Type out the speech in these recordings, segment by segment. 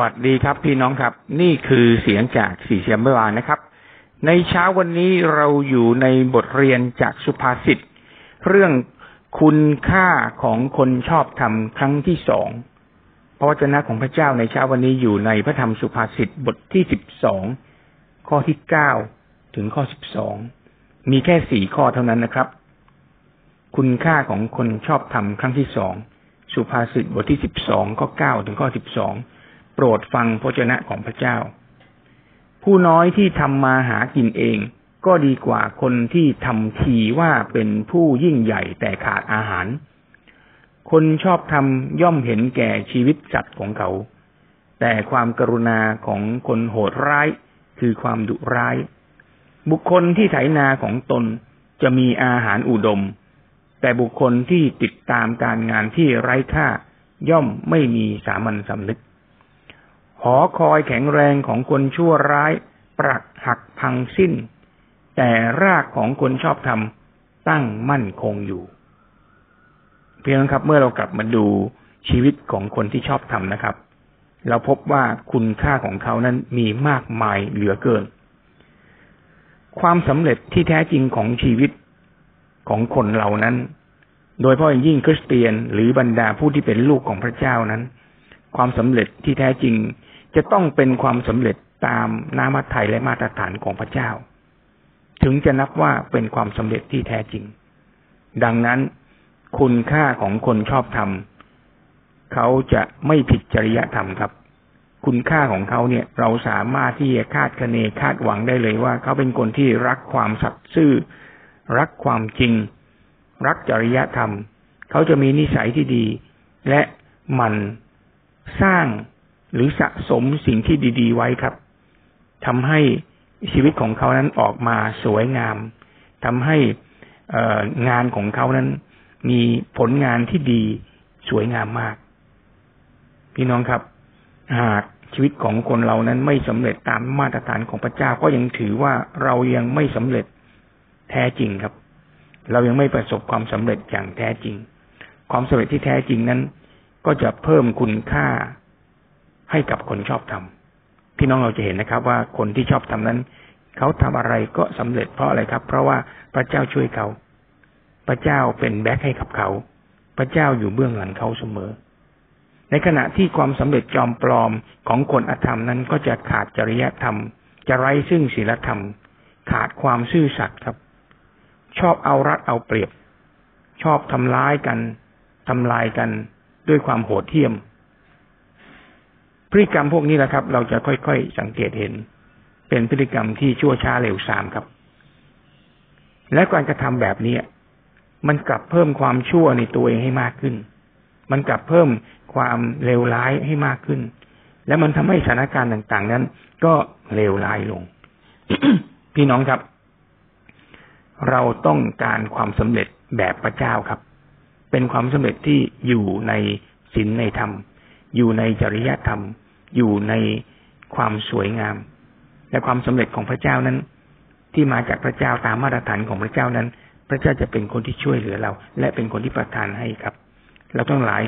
วัสดีครับพี่น้องครับ นี่คือเสียงจากสี่เสียงเมื่อวานนะครับ ในเช้าวันนี้เราอยู่ในบทเรียนจากสุภาษิตเรื่องคุณค่าของคนชอบธรรมครั้งที่สองพระวจนะของพระเจ้าในเช้าวันนี้อยู่ในพระธรรมสุภาษิตบทที่สิบสองข้อที่เก้าถึงข้อสิบสองมีแค่สี่ข้อเท่านั้นนะครับ คุณค่าของคนชอบธรรมครั้งที่สองสุภาษิตบทที่สิบสองข้อเก้าถึงข้อสิบสอง โปรดฟังพระเจ้าของพระเจ้า ผู้น้อยที่ทำมาหากินเอง ก็ดีกว่าคนที่ทำทีว่าเป็นผู้ยิ่งใหญ่แต่ขาดอาหาร คนชอบทำย่อมเห็นแก่ชีวิตสัตว์ของเขา แต่ความกรุณาของคนโหดร้ายคือความดุร้าย บุคคลที่ไถนาของตนจะมีอาหารอุดม แต่บุคคลที่ติดตามการงานที่ไร้ค่าย่อมไม่มีสามัญสำนึก หอคอยแข็งแรงของคนชั่วร้าย ปรักหักพังสิ้น แต่รากของคนชอบธรรมตั้งมั่นคงอยู่ เพียงครับเมื่อเรากลับมาดูชีวิตของคนที่ชอบธรรมนะครับ เราพบว่าคุณค่าของเขานั้นมีมากมายเหลือเกิน ความสำเร็จที่แท้จริงของชีวิตของคนเหล่านั้น โดยเฉพาะอย่างยิ่งคริสเตียนหรือบรรดาผู้ที่เป็นลูกของพระเจ้านั้น ความสำเร็จที่แท้จริง จะต้องเป็นความสำเร็จตามน้ำมัไทยและมาตรฐานของพระเจ้า ถึงจะนับว่าเป็นความสำเร็จที่แท้จริง ดังนั้นคุณค่าของคนชอบธรรมเขาจะไม่ผิดจริยธรรมครับ คุณค่าของเขาเนี่ย เราสามารถที่จะคาดคะเนคาดหวังได้เลยว่า เขาเป็นคนที่รักความสัตย์ซื่อ รักความจริง รักจริยธรรม เขาจะมีนิสัยที่ดี และมันสร้าง หรือสะสมสิ่งที่ดี ๆ ไว้ครับทำให้ชีวิตของเขานั้นออกมาสวยงามทำให้งานของเขานั้น มีผลงานที่ดีสวยงามมาก พี่น้องครับ หากชีวิตของคนเรานั้นไม่สำเร็จตามมาตรฐานของพระเจ้าก็ยังถือว่าเรายังไม่สำเร็จแท้จริงครับ เรายังไม่ประสบความสำเร็จอย่างแท้จริง ความสำเร็จที่แท้จริงนั้น ก็จะเพิ่มคุณค่า ให้กับคนชอบทำพี่น้องเราจะเห็นนะครับ ว่าคนที่ชอบทำนั้น เขาทำอะไรก็สำเร็จเพราะอะไรครับ เพราะว่าพระเจ้าช่วยเขา พระเจ้าเป็นแบ็คให้กับเขา พระเจ้าอยู่เบื้องหลังเขาเสมอ ในขณะที่ความสำเร็จจอมปลอมของคนอธรรมนั้นก็จะขาดจริยธรรม จะไร้ซึ่งศีลธรรม ขาดความซื่อสัตย์ครับ ชอบเอารัดเอาเปรียบ ชอบทำร้ายกันทำลายกันด้วยความโหดเหี้ยม พฤติกรรมพวกนี้แหละครับ เราจะค่อยๆสังเกตเห็น เป็นพฤติกรรมที่ชั่วช้าเร็วซามครับ และการกระทำแบบนี้มันกลับเพิ่มความชั่วในตัวเองให้มากขึ้น มันกลับเพิ่มความเลวร้ายให้มากขึ้น และมันทำให้สถานการณ์ต่างๆ นั้น ก็เลวร้ายลง พี่น้องครับ เราต้องการความสำเร็จแบบพระเจ้าครับ เป็นความสำเร็จที่อยู่ในศีลในธรรม อยู่ในจริยธรรม อยู่ในความสวยงาม และความสำเร็จของพระเจ้านั้น ที่มาจากพระเจ้าตามมาตรฐานของพระเจ้านั้น พระเจ้าจะเป็นคนที่ช่วยเหลือเรา และเป็นคนที่ประทานให้ครับเราต้องหลาย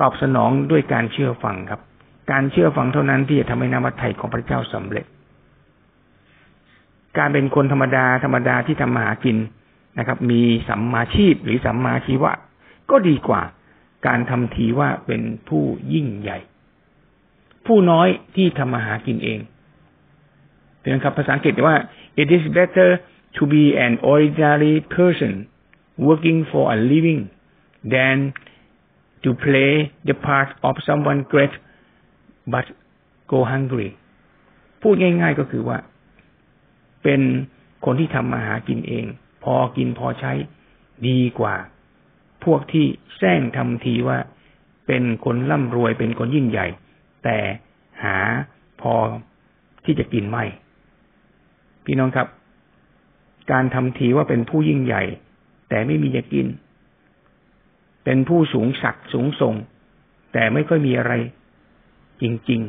ตอบสนองด้วยการเชื่อฟังครับ การเชื่อฟังเท่านั้นที่จะทำให้นามัไทยของพระเจ้าสำเร็จ การเป็นคนธรรมดาธรรมดาที่ทำมาหากินนะครับ มีสัมมาชีพหรือสัมมาชีวะ ก็ดีกว่า การทำทีว่าเป็นผู้ยิ่งใหญ่ ผู้น้อยที่ทำมาหากินเองเห็นครับภาษาอังกฤษว่า it is better to be an ordinary person working for a living than to play the part of someone great but go hungry พูดง่าย ๆก็คือว่า เป็นคนที่ทำมาหากินเอง พอกินพอใช้ดีกว่า พวกที่แซงทำทีว่า เป็นคนร่ำรวยเป็นคนยิ่งใหญ่ แต่หาพอที่จะกินไม่ พี่น้องครับ การทำทีว่าเป็นผู้ยิ่งใหญ่ แต่ไม่มีจะกิน เป็นผู้สูงศักดิ์สูงส่ง แต่ไม่ค่อยมีอะไร จริง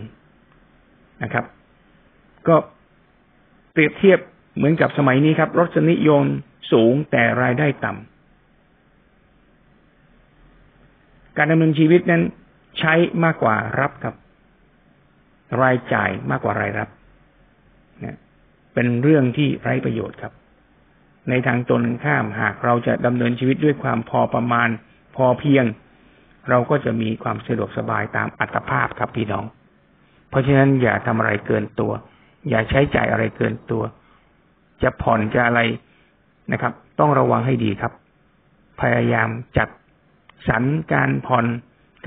ๆนะครับ ก็เปรียบเทียบเหมือนกับสมัยนี้ครับรสนิยมสูงแต่รายได้ต่ำการดำเนินชีวิตนั้นใช้มากกว่ารับครับ รายจ่ายมากกว่ารายรับนะเป็นเรื่องที่ไร้ประโยชน์ครับ ในทางตรงข้ามหากเราจะดำเนินชีวิตด้วยความพอประมาณ พอเพียง เราก็จะมีความสะดวกสบายตามอัตภาพครับพี่น้อง เพราะฉะนั้นอย่าทำอะไรเกินตัว อย่าใช้จ่ายอะไรเกินตัว จะผ่อนจะอะไรนะครับ ต้องระวังให้ดีครับ พยายามจัดสรรการผ่อน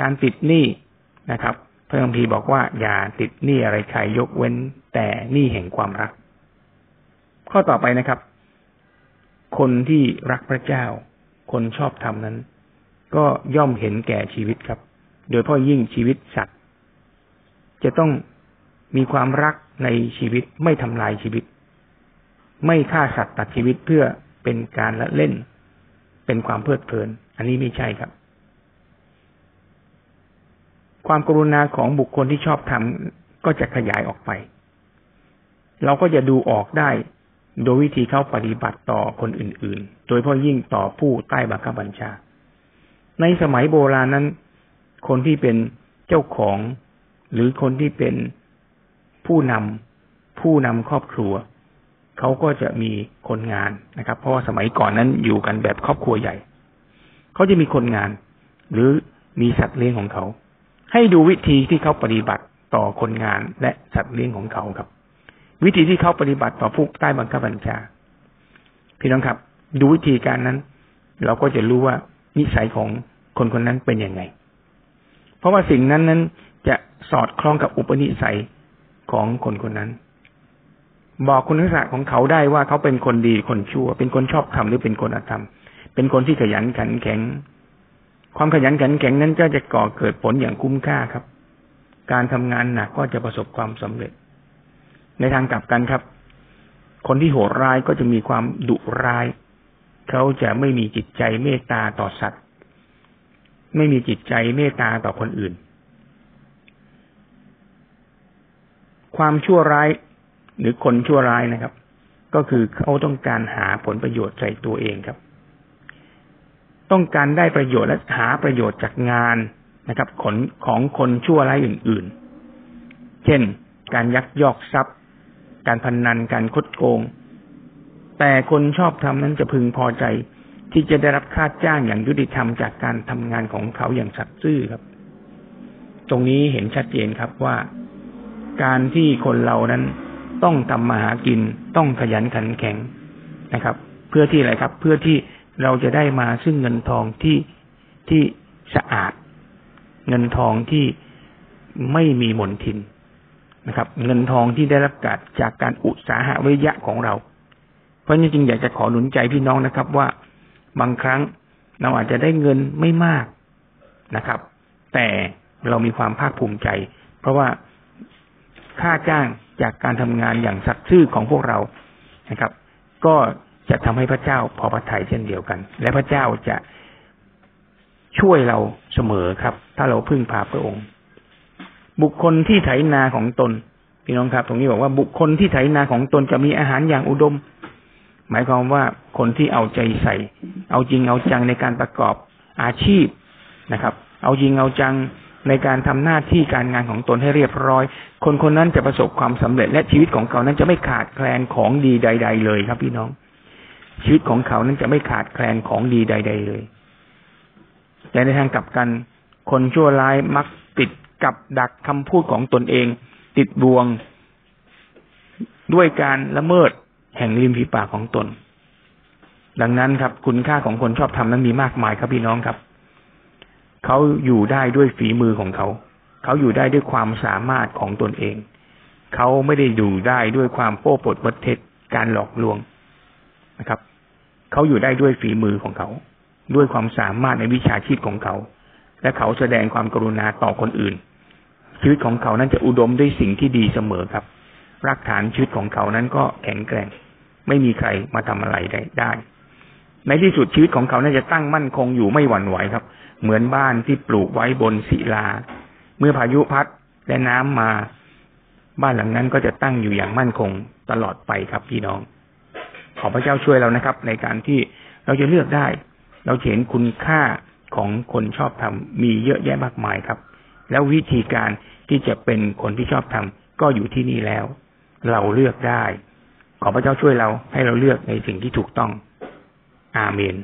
การติดหนี้นะครับ พระคัมภีร์บอกว่าอย่าติดหนี้อะไรใครยกเว้นแต่หนี้แห่งความรัก ข้อต่อไปนะครับ คนที่รักพระเจ้า คนชอบธรรมนั้น ก็ย่อมเห็นแก่ชีวิตครับ โดยเพราะยิ่งชีวิตสัตว์ จะต้องมีความรักในชีวิตไม่ทำลายชีวิต ไม่ฆ่าสัตว์ตัดชีวิตเพื่อเป็นการละเล่น เป็นความเพลิดเพลิน อันนี้ไม่ใช่ครับ ความกรุณาของบุคคลที่ชอบทำก็จะขยายออกไป เราก็จะดูออกได้ โดยวิธีเข้าปฏิบัติต่อคนอื่น ๆ โดยเพราะยิ่งต่อผู้ใต้บังคับบัญชา ในสมัยโบราณนั้น คนที่เป็นเจ้าของ หรือคนที่เป็นผู้นำผู้นำครอบครัวเขาก็จะมีคนงานนะครับ เพราะว่าสมัยก่อนนั้นอยู่กันแบบครอบครัวใหญ่ เขาจะมีคนงาน หรือมีสัตว์เลี้ยงของเขา ให้ดูวิธีที่เขาปฏิบัติต่อคนงานและสัตว์เลี้ยงของเขาครับ วิธีที่เขาปฏิบัติต่อผู้ใต้บังคับบัญชา พี่น้องครับ ดูวิธีการนั้น เราก็จะรู้ว่านิสัยของคนคนนั้นเป็นยังไง เพราะว่าสิ่งนั้นนั้นจะสอดคล้องกับอุปนิสัยของคนคนนั้น บอกคุณลักษณะของเขาได้ว่าเขาเป็นคนดีคนชั่ว เป็นคนชอบทำหรือเป็นคนอธรรม เป็นคนที่ขยันขันแข็ง ความขยันขันแข็งนั้นก็จะก่อเกิดผลอย่างคุ้มค่าครับ การทำงานหนักก็จะประสบความสำเร็จ ในทางกลับกันครับ คนที่โหดร้ายก็จะมีความดุร้าย เขาจะไม่มีจิตใจเมตตาต่อสัตว์ ไม่มีจิตใจเมตตาต่อคนอื่น ความชั่วร้ายหรือคนชั่วร้ายนะครับ ก็คือเขาต้องการหาผลประโยชน์ใส่ตัวเองครับ ต้องการได้ประโยชน์และหาประโยชน์จากงานนะครับขนของคนชั่วร้ายอื่น ๆ เช่น การยักยอกทรัพย์ การพนนัน การคดโกง แต่คนชอบทำนั้นจะพึงพอใจ ที่จะได้รับค่าจ้างอย่างยุติธรรมจากการทำงานของเขาอย่างสัตย์ซื่อครับ ตรงนี้เห็นชัดเจนครับว่า การที่คนเรานั้นต้องทำมาหากินต้องขยันขันแข็งนะครับ เพื่อที่อะไรครับ เพื่อที่ เราจะได้มาซึ่งเงินทองที่ที่สะอาด เงินทองที่ไม่มีมลทินนะครับ เงินทองที่ได้รับการจากการอุตสาหะวิยะของเรา เพราะนี่จริงอยากจะขอหนุนใจพี่น้องนะครับว่าบางครั้งเราอาจจะได้เงินไม่มากนะครับ แต่เรามีความภาคภูมิใจ เพราะว่าค่าจ้างจากการทำงานอย่างสัตย์ซื่อของพวกเรานะครับ ก็ จะทำให้พระเจ้าพอพระทัยเช่นเดียวกัน และพระเจ้าจะช่วยเราเสมอครับ ถ้าเราพึ่งพาพระองค์ บุคคลที่ไถนาของตนพี่น้องครับ ตรงนี้บอกว่าบุคคลที่ไถนาของตนจะมีอาหารอย่างอุดม หมายความว่าคนที่เอาใจใส่ เอาจริงเอาจังในการประกอบอาชีพนะครับ เอาจริงเอาจังในการทำหน้าที่การงานของตนให้เรียบร้อย คนคนนั้นจะประสบความสำเร็จและชีวิตของเขานั้นจะไม่ขาดแคลนของดีใด ๆ เลยครับพี่น้อง ชีวิตของเขานั้นจะไม่ขาดแคลนของดีใด ๆ เลย แต่ในทางกลับกัน คนชั่วร้ายมักติดกับดักคำพูดของตนเอง ติดบวง ด้วยการละเมิดแห่งริมฝีปากของตน ดังนั้นครับ คุณค่าของคนชอบทำนั้นมีมากมายครับพี่น้องครับ เขาอยู่ได้ด้วยฝีมือของเขา เขาอยู่ได้ด้วยความสามารถของตนเอง เขาไม่ได้อยู่ได้ด้วยความโป้ปดวัดเท็จการหลอกลวง นะครับเขาอยู่ได้ด้วยฝีมือของเขา ด้วยความสามารถในวิชาชีพของเขา และเขาแสดงความกรุณาต่อคนอื่น ชีวิตของเขานั้นจะอุดมด้วยสิ่งที่ดีเสมอครับรักฐานชีวิตของเขานั้นก็แข็งแกร่ง ไม่มีใครมาทำอะไรได้ได้ ในที่สุดชีวิตของเขาน่าจะตั้งมั่นคงอยู่ไม่หวั่นไหวครับ เหมือนบ้านที่ปลูกไว้บนศิลา เมื่อพายุพัดและน้ำมา บ้านหลังนั้นก็จะตั้งอยู่อย่างมั่นคงตลอดไปครับพี่น้อง ขอพระเจ้าช่วยเรานะครับ ในการที่เราจะเลือกได้ เราเห็นคุณค่าของคนชอบทำมีเยอะแยะมากมายครับ แล้ววิธีการที่จะเป็นคนที่ชอบทำก็อยู่ที่นี่แล้ว เราเลือกได้ ขอพระเจ้าช่วยเราให้เราเลือกในสิ่งที่ถูกต้อง อาเมน